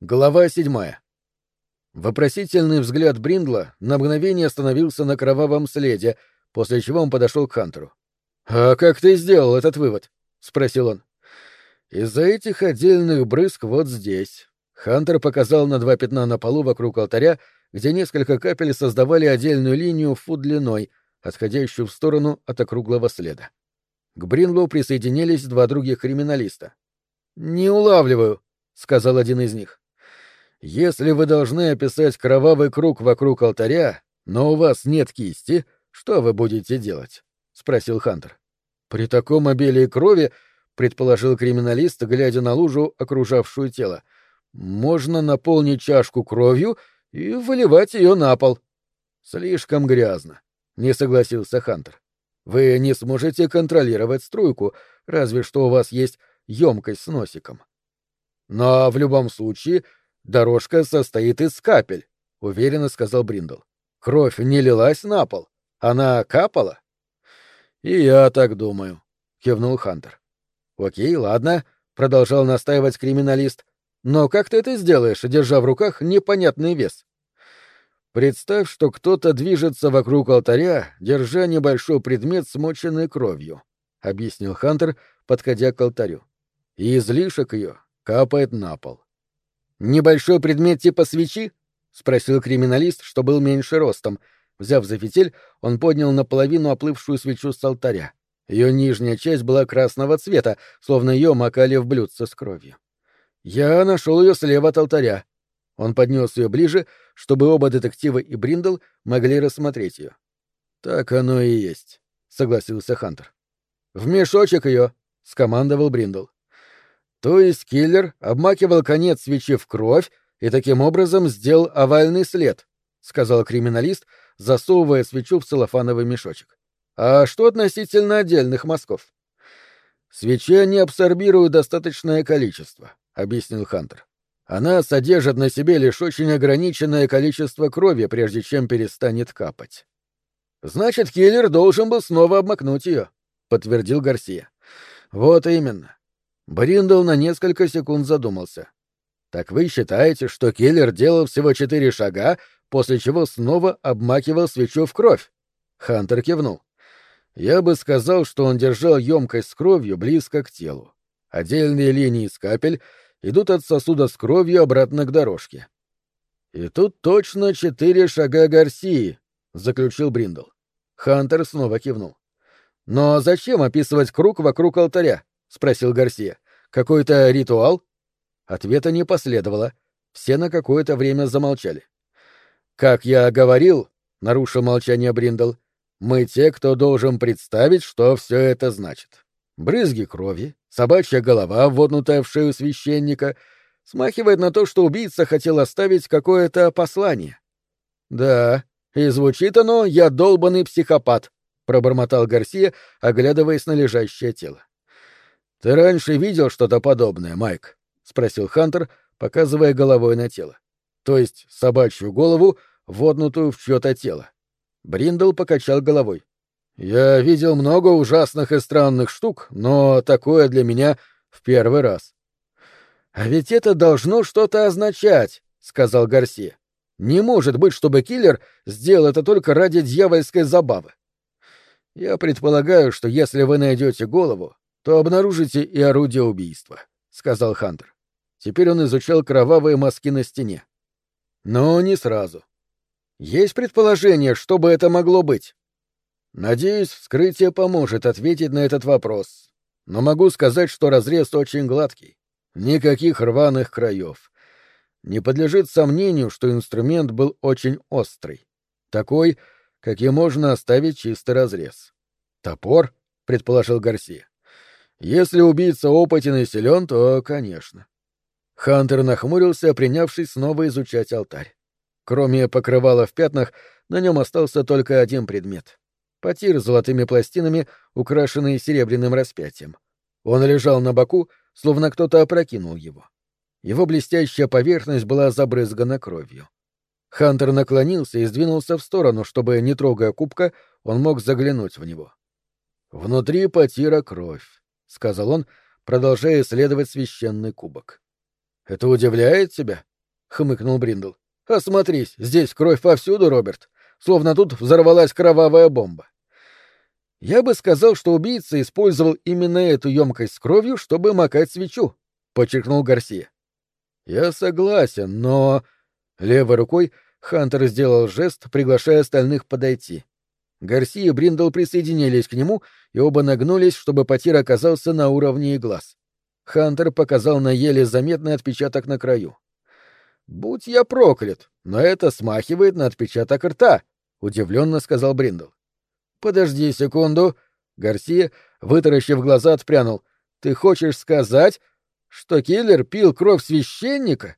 Глава седьмая. Вопросительный взгляд Бриндла на мгновение остановился на кровавом следе, после чего он подошел к Хантеру. «А как ты сделал этот вывод?» — спросил он. «Из-за этих отдельных брызг вот здесь». Хантер показал на два пятна на полу вокруг алтаря, где несколько капель создавали отдельную линию фут длиной, отходящую в сторону от округлого следа. К Бринлу присоединились два других криминалиста. «Не улавливаю», — сказал один из них. Если вы должны описать кровавый круг вокруг алтаря, но у вас нет кисти, что вы будете делать? спросил Хантер. При таком обилии крови, предположил криминалист, глядя на лужу, окружавшую тело, можно наполнить чашку кровью и выливать ее на пол. Слишком грязно, не согласился Хантер. Вы не сможете контролировать струйку, разве что у вас есть емкость с носиком. Но в любом случае Дорожка состоит из капель, уверенно сказал Бриндл. Кровь не лилась на пол, она капала. И я так думаю, кивнул Хантер. Окей, ладно, продолжал настаивать криминалист. Но как ты это сделаешь, держа в руках непонятный вес? Представь, что кто-то движется вокруг алтаря, держа небольшой предмет, смоченный кровью, объяснил Хантер, подходя к алтарю. И излишек ее капает на пол. «Небольшой предмет типа свечи?» — спросил криминалист, что был меньше ростом. Взяв за фитиль, он поднял наполовину оплывшую свечу с алтаря. Ее нижняя часть была красного цвета, словно ее макали в блюдце с кровью. «Я нашел ее слева от алтаря». Он поднес ее ближе, чтобы оба детектива и Бриндл могли рассмотреть ее. «Так оно и есть», — согласился Хантер. «В мешочек ее», — скомандовал Бриндл. То есть киллер обмакивал конец свечи в кровь и таким образом сделал овальный след, сказал криминалист, засовывая свечу в целлофановый мешочек. А что относительно отдельных мазков? Свечи не абсорбируют достаточное количество, объяснил Хантер. Она содержит на себе лишь очень ограниченное количество крови, прежде чем перестанет капать. Значит, киллер должен был снова обмакнуть ее, подтвердил Гарсия. Вот именно. Бриндл на несколько секунд задумался. «Так вы считаете, что киллер делал всего четыре шага, после чего снова обмакивал свечу в кровь?» Хантер кивнул. «Я бы сказал, что он держал емкость с кровью близко к телу. Отдельные линии из капель идут от сосуда с кровью обратно к дорожке». «И тут точно четыре шага Гарсии», — заключил Бриндл. Хантер снова кивнул. «Но зачем описывать круг вокруг алтаря? — спросил Гарсия. «Какой-то ритуал?» Ответа не последовало. Все на какое-то время замолчали. «Как я говорил», — нарушил молчание Бриндл, — «мы те, кто должен представить, что все это значит. Брызги крови, собачья голова, вводнутая в шею священника, смахивает на то, что убийца хотел оставить какое-то послание». «Да, и звучит оно «я долбанный психопат», — пробормотал Гарсия, оглядываясь на лежащее тело. «Ты раньше видел что-то подобное, Майк?» — спросил Хантер, показывая головой на тело. То есть собачью голову, вотнутую в чье-то тело. Бриндл покачал головой. «Я видел много ужасных и странных штук, но такое для меня в первый раз». «А ведь это должно что-то означать», — сказал Гарсия. «Не может быть, чтобы киллер сделал это только ради дьявольской забавы. Я предполагаю, что если вы найдете голову, то обнаружите и орудие убийства», — сказал Хантер. Теперь он изучал кровавые мазки на стене. Но не сразу. Есть предположение, что бы это могло быть? Надеюсь, вскрытие поможет ответить на этот вопрос. Но могу сказать, что разрез очень гладкий. Никаких рваных краев. Не подлежит сомнению, что инструмент был очень острый. Такой, каким можно оставить чистый разрез. Топор, предположил Гарсия. Если убийца опытен и силен, то, конечно. Хантер нахмурился, принявшись снова изучать алтарь. Кроме покрывала в пятнах, на нем остался только один предмет. Потир с золотыми пластинами, украшенный серебряным распятием. Он лежал на боку, словно кто-то опрокинул его. Его блестящая поверхность была забрызгана кровью. Хантер наклонился и сдвинулся в сторону, чтобы, не трогая кубка, он мог заглянуть в него. Внутри потира кровь. — сказал он, продолжая исследовать священный кубок. «Это удивляет тебя?» — хмыкнул Бриндл. «Осмотрись, здесь кровь повсюду, Роберт. Словно тут взорвалась кровавая бомба». «Я бы сказал, что убийца использовал именно эту емкость с кровью, чтобы макать свечу», — подчеркнул Гарсия. «Я согласен, но...» Левой рукой Хантер сделал жест, приглашая остальных подойти. Гарси и Бриндл присоединились к нему, и оба нагнулись, чтобы потир оказался на уровне глаз. Хантер показал на еле заметный отпечаток на краю. «Будь я проклят, но это смахивает на отпечаток рта», — удивленно сказал Бриндл. «Подожди секунду». Гарсия, вытаращив глаза, отпрянул. «Ты хочешь сказать, что киллер пил кровь священника?»